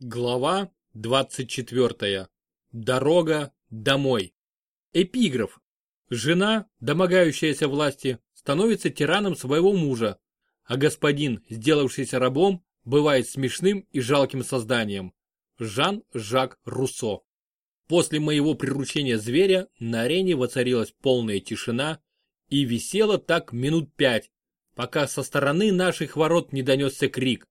Глава 24. Дорога домой. Эпиграф. Жена, домогающаяся власти, становится тираном своего мужа, а господин, сделавшийся рабом, бывает смешным и жалким созданием. Жан-Жак Руссо. После моего приручения зверя на арене воцарилась полная тишина и висела так минут пять, пока со стороны наших ворот не донесся крик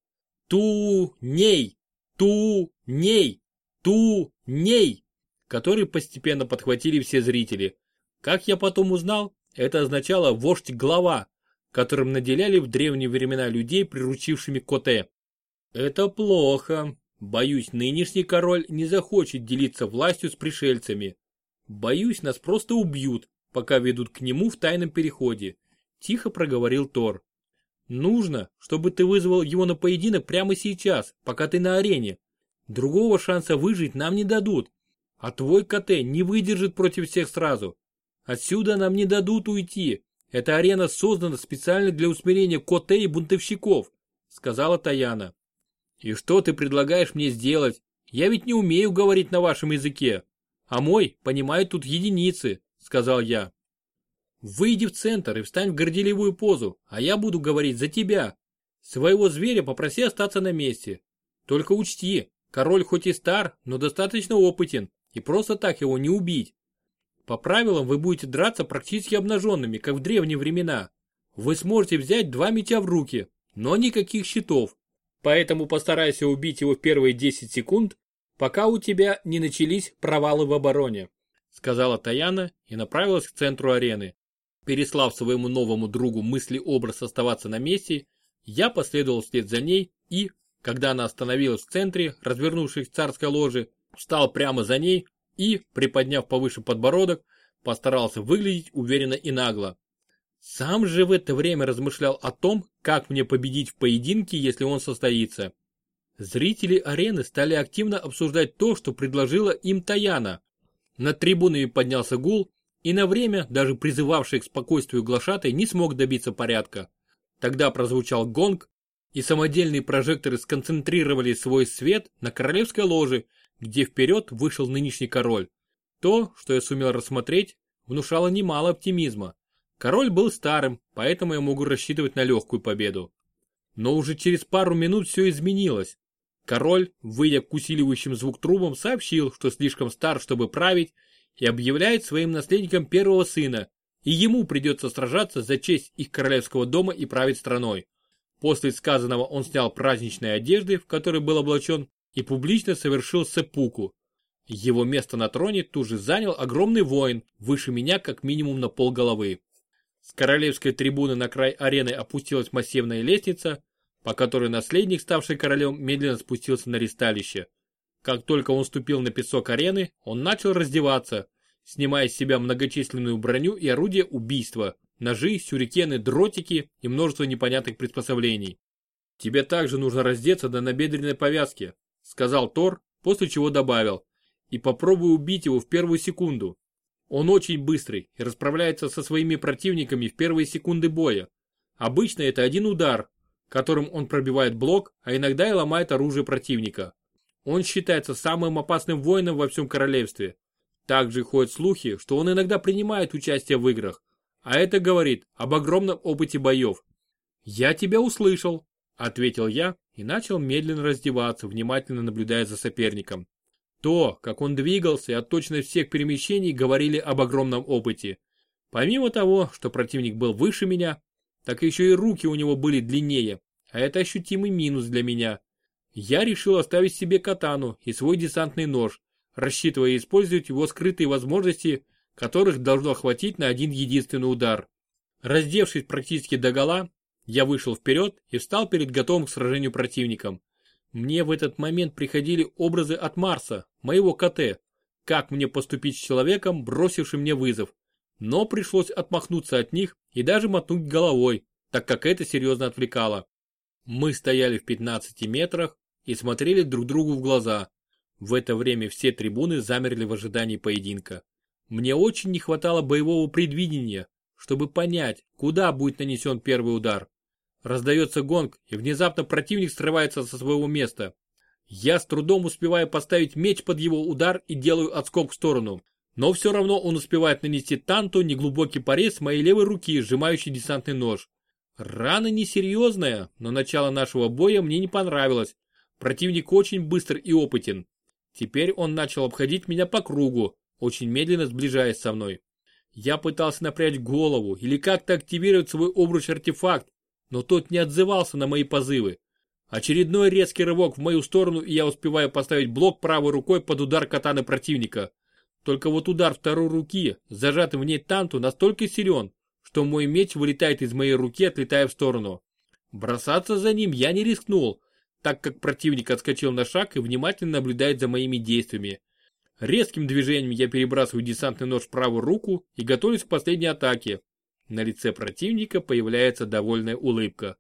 «Ту-ней!» Ту-ней! Ту-ней! Который постепенно подхватили все зрители. Как я потом узнал, это означало вождь-глава, которым наделяли в древние времена людей, приручившими коте. Это плохо. Боюсь, нынешний король не захочет делиться властью с пришельцами. Боюсь, нас просто убьют, пока ведут к нему в тайном переходе. Тихо проговорил Тор. Нужно, чтобы ты вызвал его на поединок прямо сейчас, пока ты на арене. Другого шанса выжить нам не дадут. А твой КТ не выдержит против всех сразу. Отсюда нам не дадут уйти. Эта арена создана специально для усмирения КТ и бунтовщиков, сказала Таяна. И что ты предлагаешь мне сделать? Я ведь не умею говорить на вашем языке. А мой понимает тут единицы, сказал я. Выйди в центр и встань в горделивую позу, а я буду говорить за тебя. Своего зверя попроси остаться на месте. Только учти, король хоть и стар, но достаточно опытен, и просто так его не убить. По правилам вы будете драться практически обнаженными, как в древние времена. Вы сможете взять два меча в руки, но никаких щитов. Поэтому постарайся убить его в первые 10 секунд, пока у тебя не начались провалы в обороне, сказала Таяна и направилась к центру арены. Переслав своему новому другу мысли-образ оставаться на месте, я последовал вслед за ней и, когда она остановилась в центре, развернувшись к царской ложе, встал прямо за ней и, приподняв повыше подбородок, постарался выглядеть уверенно и нагло. Сам же в это время размышлял о том, как мне победить в поединке, если он состоится. Зрители арены стали активно обсуждать то, что предложила им Таяна. Над трибунами поднялся гул, и на время даже призывавший к спокойствию глашатай не смог добиться порядка. Тогда прозвучал гонг, и самодельные прожекторы сконцентрировали свой свет на королевской ложе, где вперед вышел нынешний король. То, что я сумел рассмотреть, внушало немало оптимизма. Король был старым, поэтому я могу рассчитывать на легкую победу. Но уже через пару минут все изменилось. Король, выйдя к усиливающим звук трубам, сообщил, что слишком стар, чтобы править, и объявляет своим наследником первого сына, и ему придется сражаться за честь их королевского дома и править страной. После сказанного он снял праздничные одежды, в которые был облачен, и публично совершил сепуку. Его место на троне тут же занял огромный воин, выше меня как минимум на полголовы. С королевской трибуны на край арены опустилась массивная лестница, по которой наследник, ставший королем, медленно спустился на ристалище. Как только он ступил на песок арены, он начал раздеваться, снимая с себя многочисленную броню и орудия убийства, ножи, сюрикены, дротики и множество непонятных приспособлений. «Тебе также нужно раздеться до набедренной повязки», сказал Тор, после чего добавил, «и попробуй убить его в первую секунду. Он очень быстрый и расправляется со своими противниками в первые секунды боя. Обычно это один удар, которым он пробивает блок, а иногда и ломает оружие противника. Он считается самым опасным воином во всем королевстве. Также ходят слухи, что он иногда принимает участие в играх, а это говорит об огромном опыте боев. «Я тебя услышал», — ответил я и начал медленно раздеваться, внимательно наблюдая за соперником. То, как он двигался и от точности всех перемещений говорили об огромном опыте. Помимо того, что противник был выше меня, так еще и руки у него были длиннее, а это ощутимый минус для меня. Я решил оставить себе катану и свой десантный нож, рассчитывая использовать его скрытые возможности, которых должно хватить на один единственный удар. Раздевшись практически до гола, я вышел вперед и встал перед готовым к сражению противником. Мне в этот момент приходили образы от Марса, моего КТ, как мне поступить с человеком, бросившим мне вызов. Но пришлось отмахнуться от них и даже мотнуть головой, так как это серьезно отвлекало. Мы стояли в 15 метрах, и смотрели друг другу в глаза. В это время все трибуны замерли в ожидании поединка. Мне очень не хватало боевого предвидения, чтобы понять, куда будет нанесен первый удар. Раздается гонг, и внезапно противник срывается со своего места. Я с трудом успеваю поставить меч под его удар и делаю отскок в сторону. Но все равно он успевает нанести Танту неглубокий порез моей левой руки, сжимающий десантный нож. Рана несерьезная, но начало нашего боя мне не понравилось. Противник очень быстр и опытен. Теперь он начал обходить меня по кругу, очень медленно сближаясь со мной. Я пытался напрячь голову или как-то активировать свой обруч-артефакт, но тот не отзывался на мои позывы. Очередной резкий рывок в мою сторону, и я успеваю поставить блок правой рукой под удар катаны противника. Только вот удар второй руки, зажатый в ней танту, настолько силен, что мой меч вылетает из моей руки, отлетая в сторону. Бросаться за ним я не рискнул, так как противник отскочил на шаг и внимательно наблюдает за моими действиями. Резким движением я перебрасываю десантный нож в правую руку и готовлюсь к последней атаке. На лице противника появляется довольная улыбка.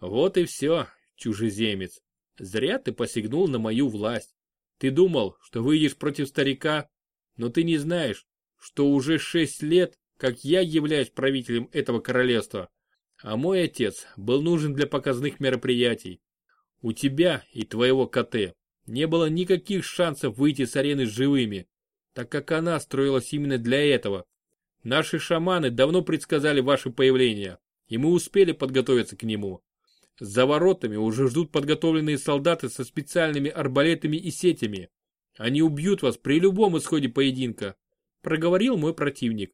Вот и все, чужеземец. Зря ты посягнул на мою власть. Ты думал, что выйдешь против старика, но ты не знаешь, что уже шесть лет, как я являюсь правителем этого королевства, а мой отец был нужен для показных мероприятий. У тебя и твоего КТ не было никаких шансов выйти с арены живыми, так как она строилась именно для этого. Наши шаманы давно предсказали ваше появление, и мы успели подготовиться к нему. За воротами уже ждут подготовленные солдаты со специальными арбалетами и сетями. Они убьют вас при любом исходе поединка, проговорил мой противник.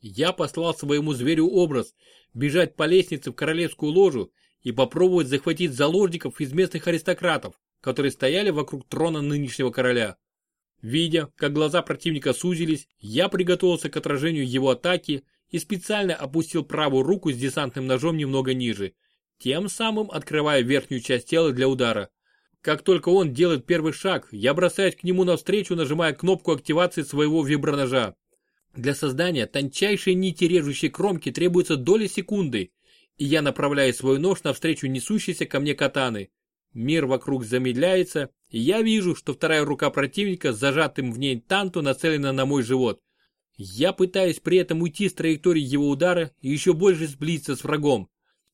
Я послал своему зверю образ бежать по лестнице в королевскую ложу и попробовать захватить заложников из местных аристократов, которые стояли вокруг трона нынешнего короля. Видя, как глаза противника сузились, я приготовился к отражению его атаки и специально опустил правую руку с десантным ножом немного ниже, тем самым открывая верхнюю часть тела для удара. Как только он делает первый шаг, я бросаюсь к нему навстречу, нажимая кнопку активации своего виброножа. Для создания тончайшей нити режущей кромки требуется доля секунды, и я направляю свой нож навстречу несущейся ко мне катаны. Мир вокруг замедляется, и я вижу, что вторая рука противника с зажатым в ней танту нацелена на мой живот. Я пытаюсь при этом уйти с траектории его удара и еще больше сблизиться с врагом.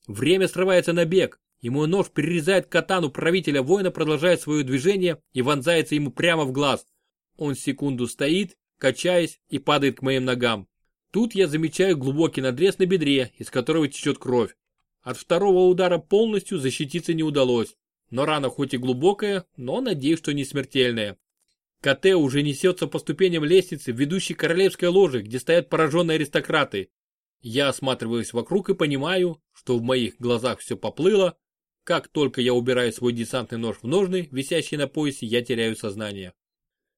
Время срывается на бег, Ему нож перерезает катану правителя воина, продолжает свое движение и вонзается ему прямо в глаз. Он секунду стоит, качаясь и падает к моим ногам. Тут я замечаю глубокий надрез на бедре, из которого течет кровь. От второго удара полностью защититься не удалось. Но рана хоть и глубокая, но надеюсь, что не смертельная. КТ уже несется по ступеням лестницы, ведущей королевской ложи, где стоят пораженные аристократы. Я осматриваюсь вокруг и понимаю, что в моих глазах все поплыло, как только я убираю свой десантный нож в ножны, висящий на поясе, я теряю сознание.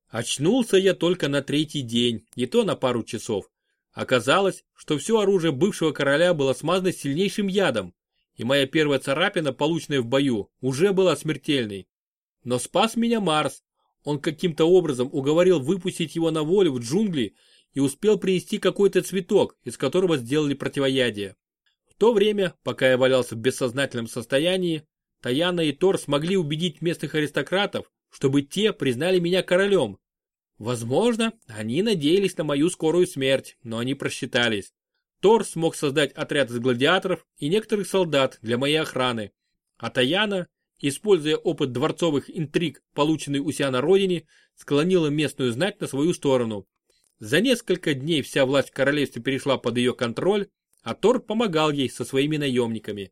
Очнулся я только на третий день, и то на пару часов. Оказалось, что все оружие бывшего короля было смазано сильнейшим ядом, и моя первая царапина, полученная в бою, уже была смертельной. Но спас меня Марс. Он каким-то образом уговорил выпустить его на волю в джунгли и успел принести какой-то цветок, из которого сделали противоядие то время, пока я валялся в бессознательном состоянии, Таяна и Тор смогли убедить местных аристократов, чтобы те признали меня королем. Возможно, они надеялись на мою скорую смерть, но они просчитались. Тор смог создать отряд из гладиаторов и некоторых солдат для моей охраны. А Таяна, используя опыт дворцовых интриг, полученный у себя на родине, склонила местную знать на свою сторону. За несколько дней вся власть в королевстве перешла под ее контроль, а Тор помогал ей со своими наемниками.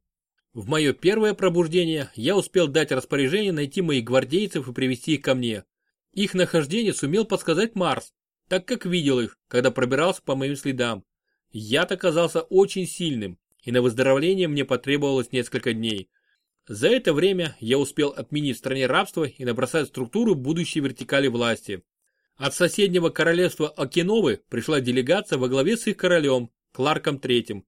В мое первое пробуждение я успел дать распоряжение найти моих гвардейцев и привести их ко мне. Их нахождение сумел подсказать Марс, так как видел их, когда пробирался по моим следам. Яд оказался очень сильным, и на выздоровление мне потребовалось несколько дней. За это время я успел отменить в стране рабство и набросать структуру будущей вертикали власти. От соседнего королевства Окиновы пришла делегация во главе с их королем, Кларком III.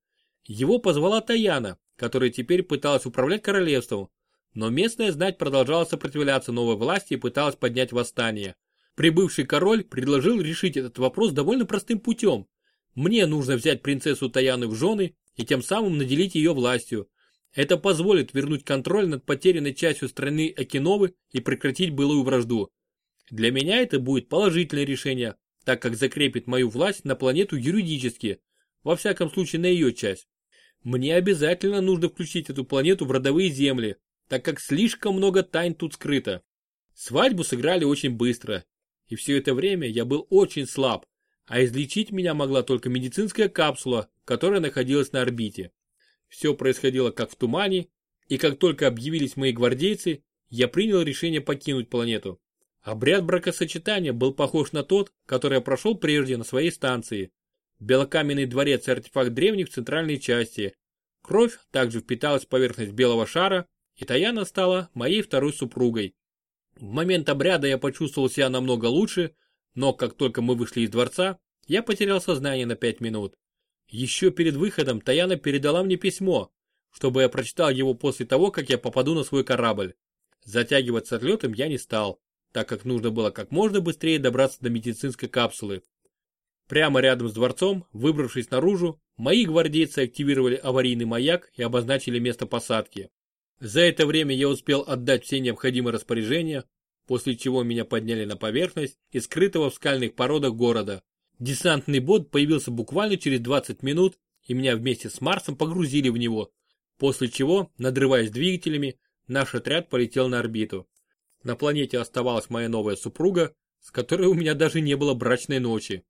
Его позвала Таяна, которая теперь пыталась управлять королевством, но местная знать продолжала сопротивляться новой власти и пыталась поднять восстание. Прибывший король предложил решить этот вопрос довольно простым путем. Мне нужно взять принцессу Таяны в жены и тем самым наделить ее властью. Это позволит вернуть контроль над потерянной частью страны Окиновы и прекратить былую вражду. Для меня это будет положительное решение, так как закрепит мою власть на планету юридически, во всяком случае на ее часть. Мне обязательно нужно включить эту планету в родовые земли, так как слишком много тайн тут скрыто. Свадьбу сыграли очень быстро, и все это время я был очень слаб, а излечить меня могла только медицинская капсула, которая находилась на орбите. Все происходило как в тумане, и как только объявились мои гвардейцы, я принял решение покинуть планету. Обряд бракосочетания был похож на тот, который я прошел прежде на своей станции. Белокаменный дворец и артефакт древних в центральной части. Кровь также впиталась в поверхность белого шара, и Таяна стала моей второй супругой. В момент обряда я почувствовал себя намного лучше, но как только мы вышли из дворца, я потерял сознание на пять минут. Еще перед выходом Таяна передала мне письмо, чтобы я прочитал его после того, как я попаду на свой корабль. Затягиваться отлетом я не стал, так как нужно было как можно быстрее добраться до медицинской капсулы. Прямо рядом с дворцом, выбравшись наружу, мои гвардейцы активировали аварийный маяк и обозначили место посадки. За это время я успел отдать все необходимые распоряжения, после чего меня подняли на поверхность и скрытого в скальных породах города. Десантный бот появился буквально через 20 минут, и меня вместе с Марсом погрузили в него, после чего, надрываясь двигателями, наш отряд полетел на орбиту. На планете оставалась моя новая супруга, с которой у меня даже не было брачной ночи.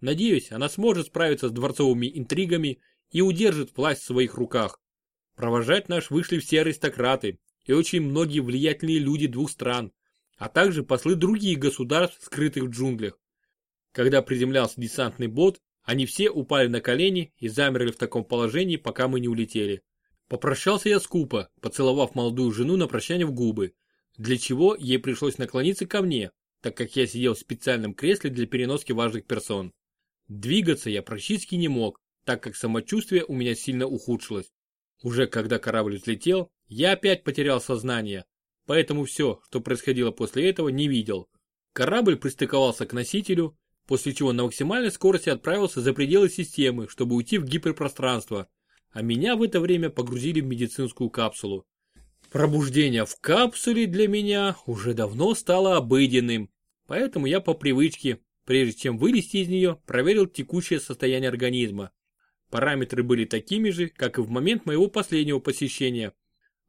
Надеюсь, она сможет справиться с дворцовыми интригами и удержит власть в своих руках. Провожать наш вышли все аристократы и очень многие влиятельные люди двух стран, а также послы других государств, скрытых в джунглях. Когда приземлялся десантный бот, они все упали на колени и замерли в таком положении, пока мы не улетели. Попрощался я скупо, поцеловав молодую жену на прощание в губы, для чего ей пришлось наклониться ко мне, так как я сидел в специальном кресле для переноски важных персон. Двигаться я практически не мог, так как самочувствие у меня сильно ухудшилось. Уже когда корабль взлетел, я опять потерял сознание, поэтому все, что происходило после этого, не видел. Корабль пристыковался к носителю, после чего на максимальной скорости отправился за пределы системы, чтобы уйти в гиперпространство, а меня в это время погрузили в медицинскую капсулу. Пробуждение в капсуле для меня уже давно стало обыденным, поэтому я по привычке, прежде чем вылезти из нее, проверил текущее состояние организма. Параметры были такими же, как и в момент моего последнего посещения.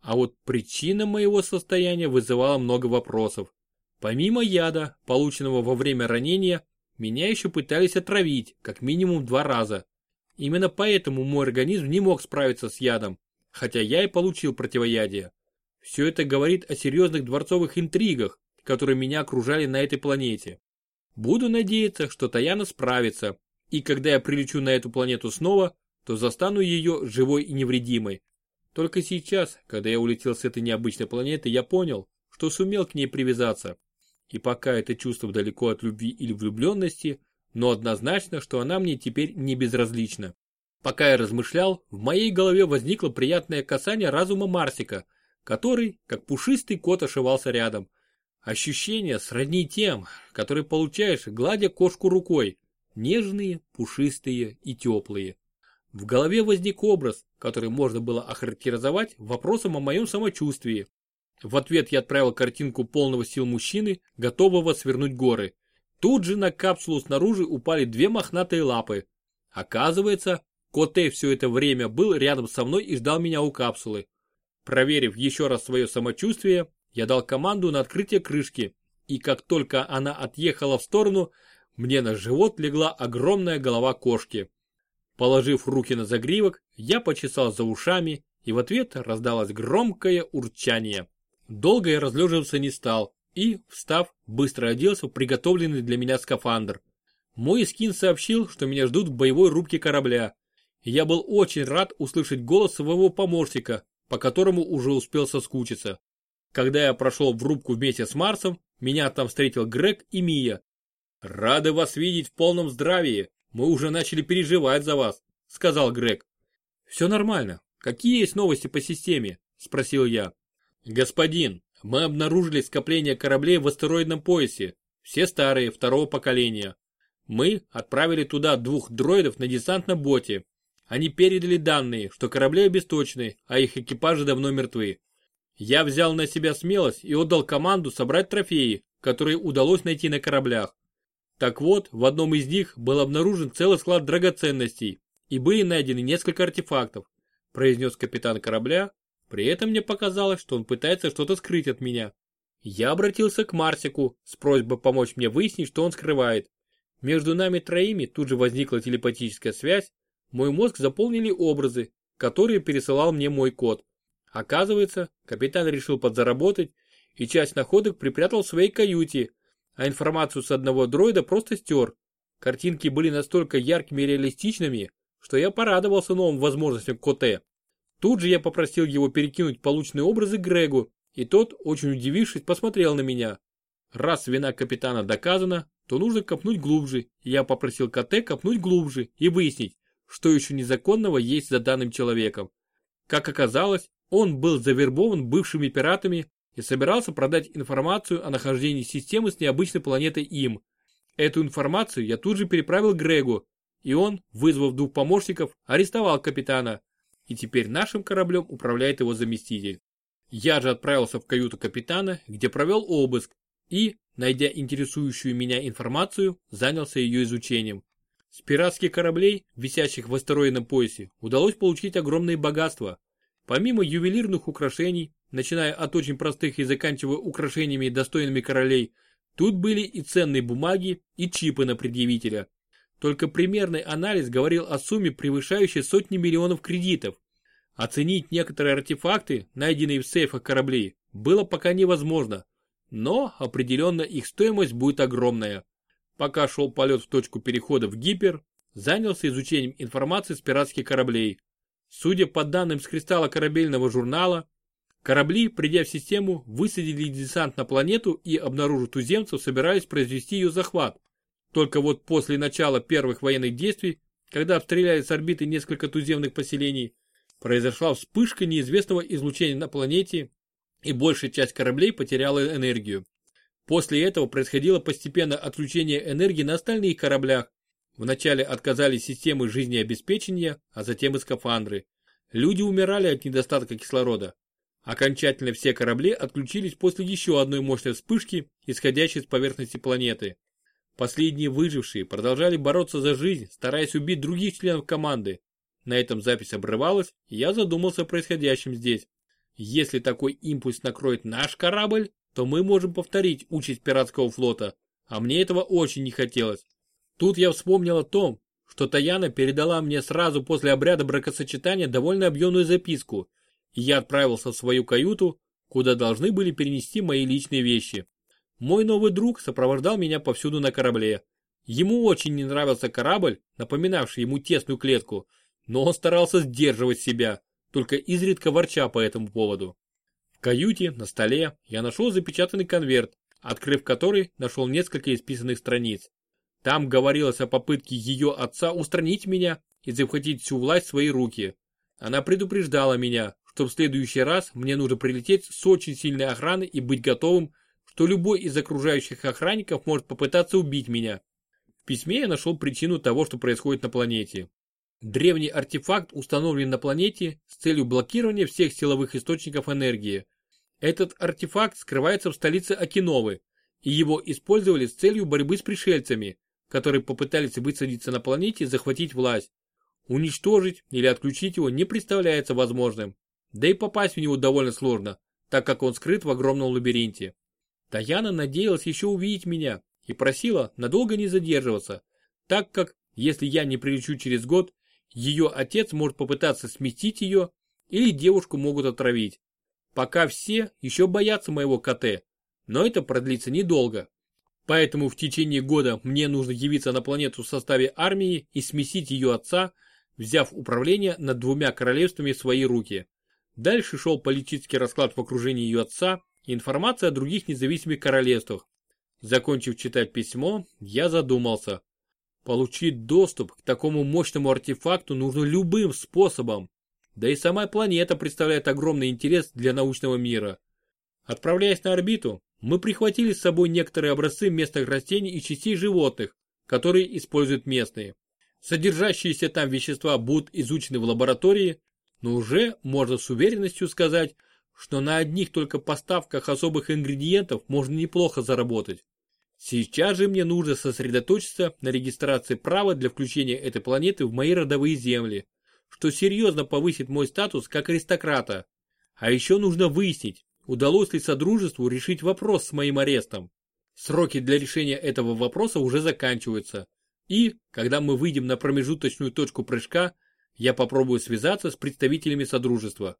А вот причина моего состояния вызывала много вопросов. Помимо яда, полученного во время ранения, меня еще пытались отравить, как минимум два раза. Именно поэтому мой организм не мог справиться с ядом, хотя я и получил противоядие. Все это говорит о серьезных дворцовых интригах, которые меня окружали на этой планете. Буду надеяться, что Таяна справится, и когда я прилечу на эту планету снова, то застану ее живой и невредимой. Только сейчас, когда я улетел с этой необычной планеты, я понял, что сумел к ней привязаться. И пока это чувство далеко от любви или влюбленности, но однозначно, что она мне теперь не безразлична. Пока я размышлял, в моей голове возникло приятное касание разума Марсика, который, как пушистый кот, ошивался рядом. Ощущения сродни тем, которые получаешь, гладя кошку рукой, нежные, пушистые и теплые. В голове возник образ, который можно было охарактеризовать вопросом о моем самочувствии. В ответ я отправил картинку полного сил мужчины, готового свернуть горы. Тут же на капсулу снаружи упали две мохнатые лапы. Оказывается, Коте все это время был рядом со мной и ждал меня у капсулы. Проверив еще раз свое самочувствие, я дал команду на открытие крышки, и как только она отъехала в сторону, мне на живот легла огромная голова кошки. Положив руки на загривок, я почесал за ушами, и в ответ раздалось громкое урчание. Долго я разлеживаться не стал и, встав, быстро оделся в приготовленный для меня скафандр. Мой скин сообщил, что меня ждут в боевой рубке корабля. Я был очень рад услышать голос своего помощника, по которому уже успел соскучиться. Когда я прошел в рубку вместе с Марсом, меня там встретил Грег и Мия, «Рады вас видеть в полном здравии. Мы уже начали переживать за вас», — сказал Грег. «Все нормально. Какие есть новости по системе?» — спросил я. «Господин, мы обнаружили скопление кораблей в астероидном поясе. Все старые, второго поколения. Мы отправили туда двух дроидов на десантном боте. Они передали данные, что корабли обесточены, а их экипажи давно мертвы. Я взял на себя смелость и отдал команду собрать трофеи, которые удалось найти на кораблях. Так вот, в одном из них был обнаружен целый склад драгоценностей и были найдены несколько артефактов, произнес капитан корабля, при этом мне показалось, что он пытается что-то скрыть от меня. Я обратился к Марсику с просьбой помочь мне выяснить, что он скрывает. Между нами троими тут же возникла телепатическая связь, мой мозг заполнили образы, которые пересылал мне мой кот. Оказывается, капитан решил подзаработать и часть находок припрятал в своей каюте, а информацию с одного дроида просто стер. Картинки были настолько яркими и реалистичными, что я порадовался новым возможностям Коте. Тут же я попросил его перекинуть полученные образы Грегу, и тот, очень удивившись, посмотрел на меня. Раз вина капитана доказана, то нужно копнуть глубже, я попросил КТ копнуть глубже и выяснить, что еще незаконного есть за данным человеком. Как оказалось, он был завербован бывшими пиратами и собирался продать информацию о нахождении системы с необычной планетой им. Эту информацию я тут же переправил Грегу, и он, вызвав двух помощников, арестовал капитана, и теперь нашим кораблем управляет его заместитель. Я же отправился в каюту капитана, где провел обыск и, найдя интересующую меня информацию, занялся ее изучением. С пиратских кораблей, висящих в астероидном поясе, удалось получить огромные богатства. Помимо ювелирных украшений, начиная от очень простых и заканчивая украшениями достойными королей, тут были и ценные бумаги, и чипы на предъявителя. Только примерный анализ говорил о сумме, превышающей сотни миллионов кредитов. Оценить некоторые артефакты, найденные в сейфах кораблей, было пока невозможно, но определенно их стоимость будет огромная. Пока шел полет в точку перехода в гипер, занялся изучением информации с пиратских кораблей. Судя по данным с кристалла корабельного журнала, корабли, придя в систему, высадили десант на планету и, обнаружив туземцев, собирались произвести ее захват. Только вот после начала первых военных действий, когда обстреляли с орбиты несколько туземных поселений, произошла вспышка неизвестного излучения на планете, и большая часть кораблей потеряла энергию. После этого происходило постепенное отключение энергии на остальных кораблях. Вначале отказались системы жизнеобеспечения, а затем и скафандры. Люди умирали от недостатка кислорода. Окончательно все корабли отключились после еще одной мощной вспышки, исходящей с поверхности планеты. Последние выжившие продолжали бороться за жизнь, стараясь убить других членов команды. На этом запись обрывалась, и я задумался о происходящем здесь. Если такой импульс накроет наш корабль, то мы можем повторить участь пиратского флота, а мне этого очень не хотелось. Тут я вспомнил о том, что Таяна передала мне сразу после обряда бракосочетания довольно объемную записку, и я отправился в свою каюту, куда должны были перенести мои личные вещи. Мой новый друг сопровождал меня повсюду на корабле. Ему очень не нравился корабль, напоминавший ему тесную клетку, но он старался сдерживать себя, только изредка ворча по этому поводу. В каюте, на столе, я нашел запечатанный конверт, открыв который, нашел несколько исписанных страниц. Там говорилось о попытке ее отца устранить меня и захватить всю власть в свои руки. Она предупреждала меня, что в следующий раз мне нужно прилететь с очень сильной охраной и быть готовым что любой из окружающих охранников может попытаться убить меня. В письме я нашел причину того, что происходит на планете. Древний артефакт установлен на планете с целью блокирования всех силовых источников энергии. Этот артефакт скрывается в столице Окиновы, и его использовали с целью борьбы с пришельцами, которые попытались высадиться на планете и захватить власть. Уничтожить или отключить его не представляется возможным, да и попасть в него довольно сложно, так как он скрыт в огромном лабиринте. Таяна надеялась еще увидеть меня и просила надолго не задерживаться, так как, если я не прилечу через год, ее отец может попытаться сместить ее или девушку могут отравить. Пока все еще боятся моего КТ, но это продлится недолго. Поэтому в течение года мне нужно явиться на планету в составе армии и сместить ее отца, взяв управление над двумя королевствами в свои руки. Дальше шел политический расклад в окружении ее отца, информация о других независимых королевствах. Закончив читать письмо, я задумался. Получить доступ к такому мощному артефакту нужно любым способом. Да и сама планета представляет огромный интерес для научного мира. Отправляясь на орбиту, мы прихватили с собой некоторые образцы местных растений и частей животных, которые используют местные. Содержащиеся там вещества будут изучены в лаборатории, но уже можно с уверенностью сказать, что на одних только поставках особых ингредиентов можно неплохо заработать. Сейчас же мне нужно сосредоточиться на регистрации права для включения этой планеты в мои родовые земли, что серьезно повысит мой статус как аристократа. А еще нужно выяснить, удалось ли Содружеству решить вопрос с моим арестом. Сроки для решения этого вопроса уже заканчиваются. И, когда мы выйдем на промежуточную точку прыжка, я попробую связаться с представителями Содружества.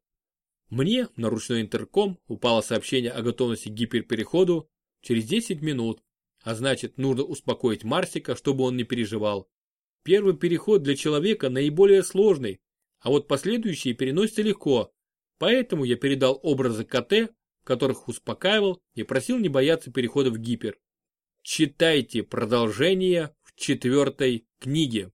Мне на ручной интерком упало сообщение о готовности к гиперпереходу через 10 минут, а значит нужно успокоить Марсика, чтобы он не переживал. Первый переход для человека наиболее сложный, а вот последующие переносятся легко, поэтому я передал образы КТ которых успокаивал и просил не бояться перехода в гипер. Читайте продолжение в четвертой книге.